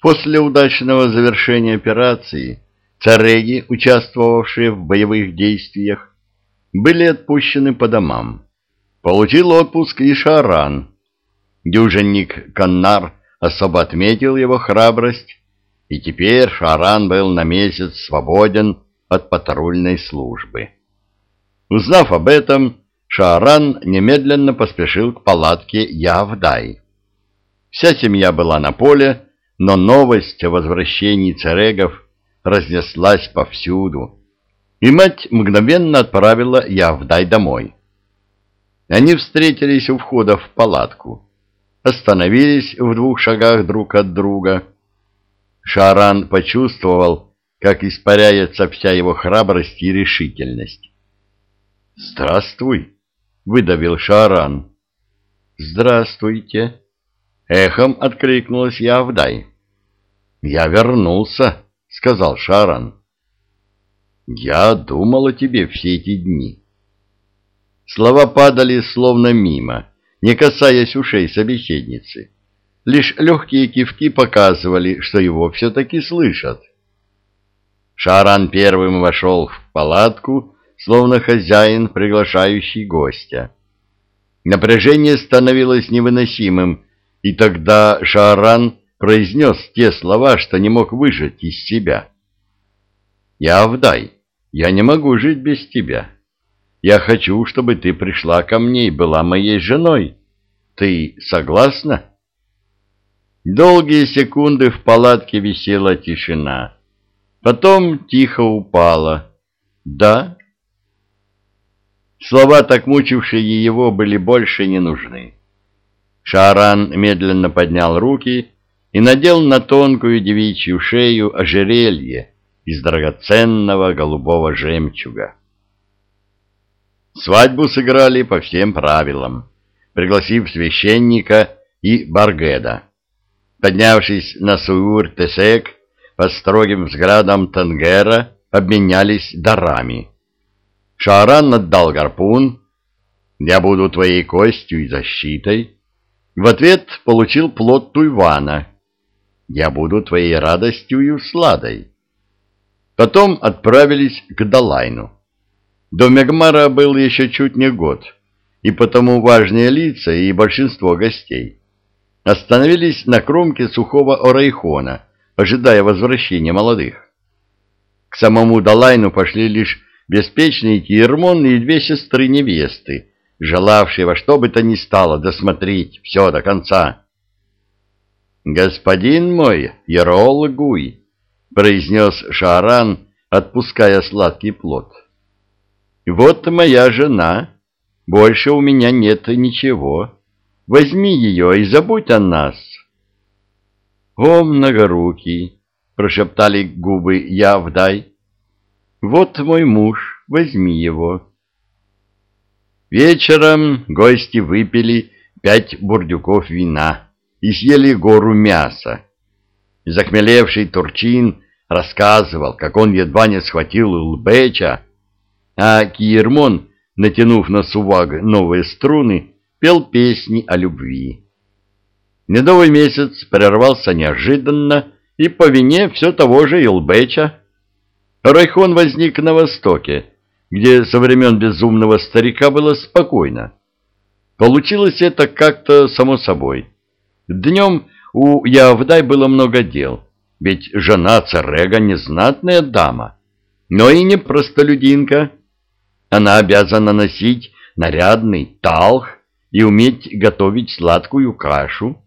После удачного завершения операции цареги, участвовавшие в боевых действиях, были отпущены по домам. Получил отпуск и Шаран. Дюжинник Каннар особо отметил его храбрость, и теперь Шаран был на месяц свободен от патрульной службы. Узнав об этом, Шааран немедленно поспешил к палатке Явдай. Вся семья была на поле, но новость о возвращении царегов разнеслась повсюду, и мать мгновенно отправила Явдай домой. Они встретились у входа в палатку, остановились в двух шагах друг от друга. Шаран почувствовал, как испаряется вся его храбрость и решительность. «Здравствуй!» — выдавил Шаран. «Здравствуйте!» Эхом откликнулась Явдай. «Я вернулся», — сказал Шаран. «Я думал о тебе все эти дни». Слова падали словно мимо, не касаясь ушей собеседницы. Лишь легкие кивки показывали, что его все-таки слышат. Шаран первым вошел в палатку, словно хозяин, приглашающий гостя. Напряжение становилось невыносимым, и тогда Шааран произнес те слова, что не мог выжать из себя. «Я Авдай, я не могу жить без тебя. Я хочу, чтобы ты пришла ко мне и была моей женой. Ты согласна?» Долгие секунды в палатке висела тишина. Потом тихо упала. «Да?» Слова, так мучившие его, были больше не нужны. Шаран медленно поднял руки и надел на тонкую девичью шею ожерелье из драгоценного голубого жемчуга. Свадьбу сыграли по всем правилам, пригласив священника и Баргеда. Поднявшись на Суюр-Тесек, под строгим взглядом Тангера обменялись дарами. Шааран отдал гарпун, «Я буду твоей костью и защитой», в ответ получил плод Туйвана. «Я буду твоей радостью и усладой». Потом отправились к Далайну. До Мегмара был еще чуть не год, и потому важные лица и большинство гостей остановились на кромке сухого Орайхона, ожидая возвращения молодых. К самому Далайну пошли лишь беспечный Тирмон и две сестры-невесты, желавший во что бы то ни стало досмотреть все до конца. «Господин мой, Ярол Гуй», — произнес Шааран, отпуская сладкий плод. «Вот моя жена. Больше у меня нет ничего. Возьми ее и забудь о нас». «О, многорукий!» — прошептали губы Явдай. «Вот мой муж, возьми его». Вечером гости выпили пять бурдюков вина и съели гору мяса. Захмелевший Турчин рассказывал, как он едва не схватил Улбеча, а Киермон, натянув на суваг новые струны, пел песни о любви. Медовый месяц прервался неожиданно и по вине все того же Илбеча. Райхон возник на востоке, где со времен безумного старика было спокойно. Получилось это как-то само собой. Днем у Явдай было много дел, ведь жена царега незнатная дама, но и не простолюдинка. Она обязана носить нарядный талх и уметь готовить сладкую кашу,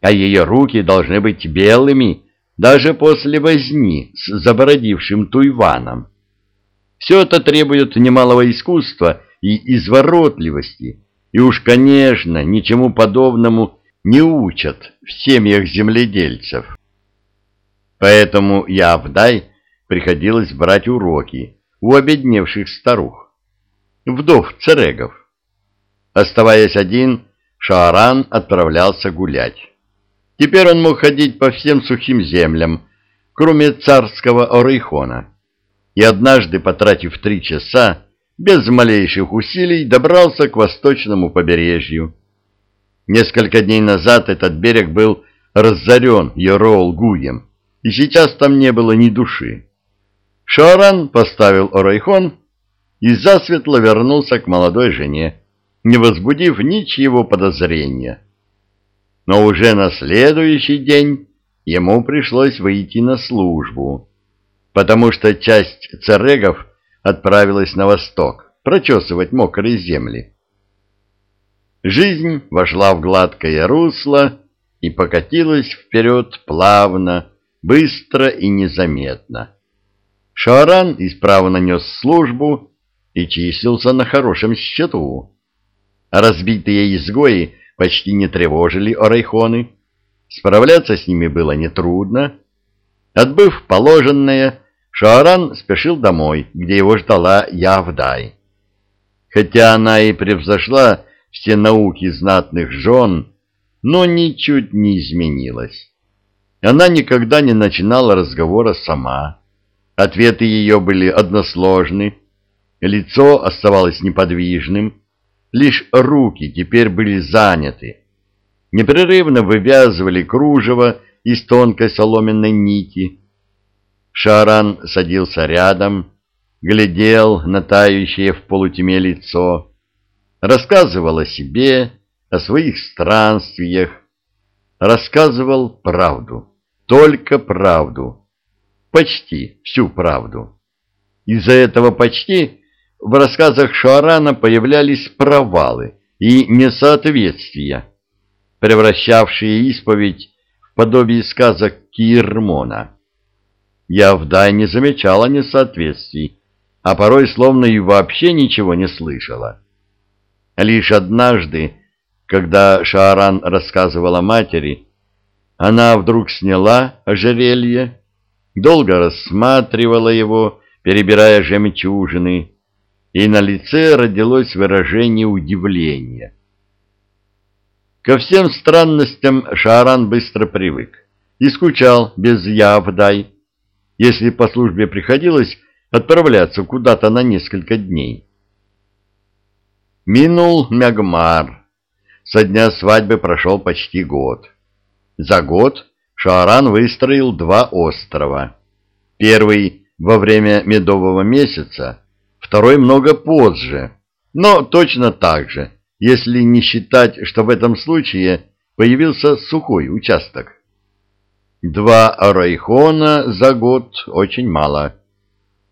а ее руки должны быть белыми даже после возни с забородившим туйваном. Все это требует немалого искусства и изворотливости, и уж, конечно, ничему подобному не учат в семьях земледельцев. Поэтому я Явдай приходилось брать уроки у обедневших старух, вдов царегов. Оставаясь один, Шааран отправлялся гулять. Теперь он мог ходить по всем сухим землям, кроме царского Орейхона и однажды, потратив три часа, без малейших усилий добрался к восточному побережью. Несколько дней назад этот берег был разорен Ерол Гуем, и сейчас там не было ни души. Шаран поставил Орайхон и засветло вернулся к молодой жене, не возбудив ничего подозрения. Но уже на следующий день ему пришлось выйти на службу, потому что часть царегов отправилась на восток прочесывать мокрые земли. Жизнь вошла в гладкое русло и покатилась вперед плавно, быстро и незаметно. Шааран исправно нес службу и числился на хорошем счету. Разбитые изгои почти не тревожили орайхоны, справляться с ними было нетрудно. Отбыв положенное, Шааран спешил домой, где его ждала Явдай. Хотя она и превзошла все науки знатных жен, но ничуть не изменилась. Она никогда не начинала разговора сама. Ответы ее были односложны, лицо оставалось неподвижным, лишь руки теперь были заняты. Непрерывно вывязывали кружево из тонкой соломенной нити. Шаран садился рядом, глядел на тающее в полутьме лицо, рассказывал о себе, о своих странствиях, рассказывал правду, только правду, почти всю правду. Из-за этого почти в рассказах Шуарана появлялись провалы и несоответствия, превращавшие исповедь в подобие сказок Кирмона. Я вдвойне замечала несоответствий, а порой словно и вообще ничего не слышала. Лишь однажды, когда Шааран рассказывала матери, она вдруг сняла ожерелье, долго рассматривала его, перебирая жемчужины, и на лице родилось выражение удивления. Ко всем странностям Шааран быстро привык и скучал без Явдай, если по службе приходилось отправляться куда-то на несколько дней. Минул Мягмар. Со дня свадьбы прошел почти год. За год Шааран выстроил два острова. Первый во время медового месяца, второй много позже, но точно так же, если не считать, что в этом случае появился сухой участок. Два райхона за год очень мало.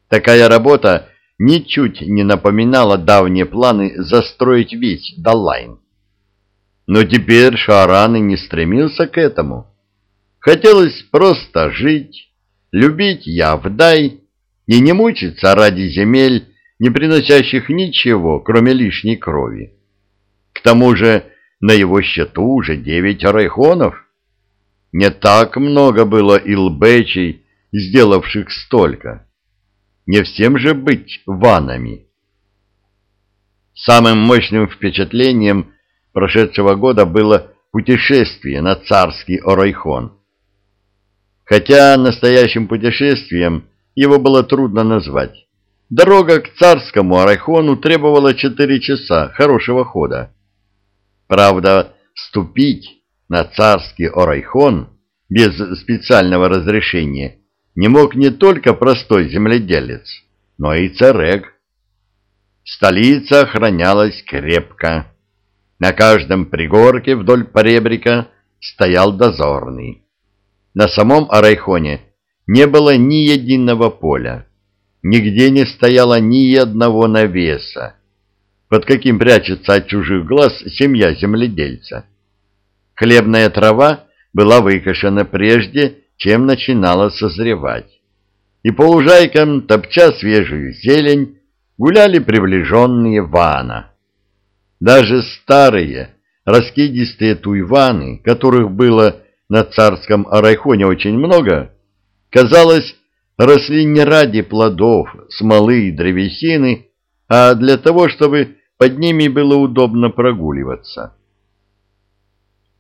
Такая работа ничуть не напоминала давние планы застроить весь Даллайн. Но теперь Шааран и не стремился к этому. Хотелось просто жить, любить Явдай и не мучиться ради земель, не приносящих ничего, кроме лишней крови. К тому же на его счету уже девять райхонов. Не так много было илбечей, сделавших столько. Не всем же быть ванами. Самым мощным впечатлением прошедшего года было путешествие на царский Орайхон. Хотя настоящим путешествием его было трудно назвать. Дорога к царскому Орайхону требовала четыре часа хорошего хода. Правда, ступить на царский Орайхон без специального разрешения не мог не только простой земледелец, но и царек. Столица охранялась крепко. На каждом пригорке вдоль поребрика стоял дозорный. На самом Арайхоне не было ни единого поля. Нигде не стояло ни одного навеса, под каким прячется от чужих глаз семья земледельца. Хлебная трава была выкошена прежде, чем начинала созревать. И по лужайкам, топча свежую зелень, гуляли приближенные вана. Даже старые, раскидистые туйваны, которых было на царском Арайхоне очень много, казалось, росли не ради плодов, смолы и древесины, а для того, чтобы под ними было удобно прогуливаться.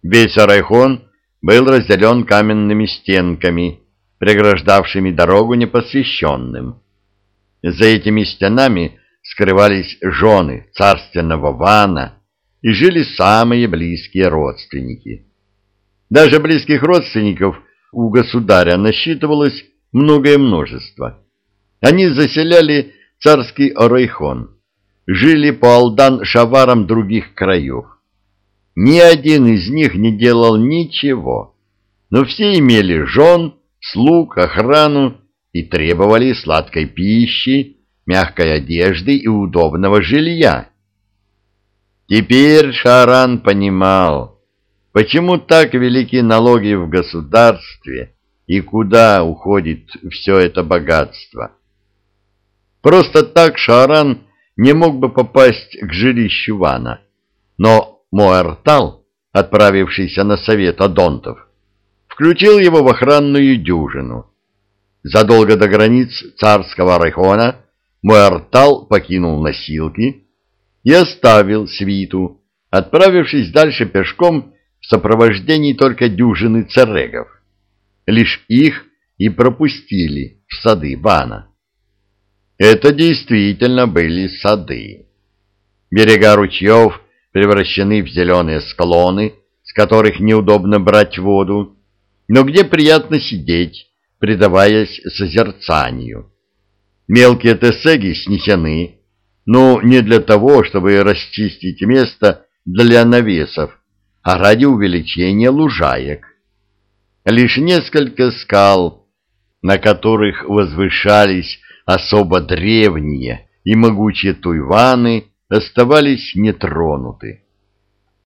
Весь Арайхон был разделен каменными стенками, преграждавшими дорогу непосвященным. За этими стенами скрывались жены царственного Вана и жили самые близкие родственники. Даже близких родственников у государя насчитывалось многое множество. Они заселяли царский Орайхон, жили по Алдан-Шаварам других краев. Ни один из них не делал ничего, но все имели жен, слуг, охрану и требовали сладкой пищи, мягкой одежды и удобного жилья. Теперь Шаран понимал, почему так велики налоги в государстве и куда уходит все это богатство. Просто так Шаран не мог бы попасть к жилищу Вана, но Моэртал, отправившийся на совет Адонтов, включил его в охранную дюжину. Задолго до границ царского райхона Муэртал покинул носилки и оставил свиту, отправившись дальше пешком в сопровождении только дюжины царегов. Лишь их и пропустили в сады Бана. Это действительно были сады. Берега ручьев превращены в зеленые склоны, с которых неудобно брать воду, но где приятно сидеть, предаваясь созерцанию. Мелкие тесеги снесены, но не для того, чтобы расчистить место для навесов, а ради увеличения лужаек. Лишь несколько скал, на которых возвышались особо древние и могучие туйваны, оставались нетронуты.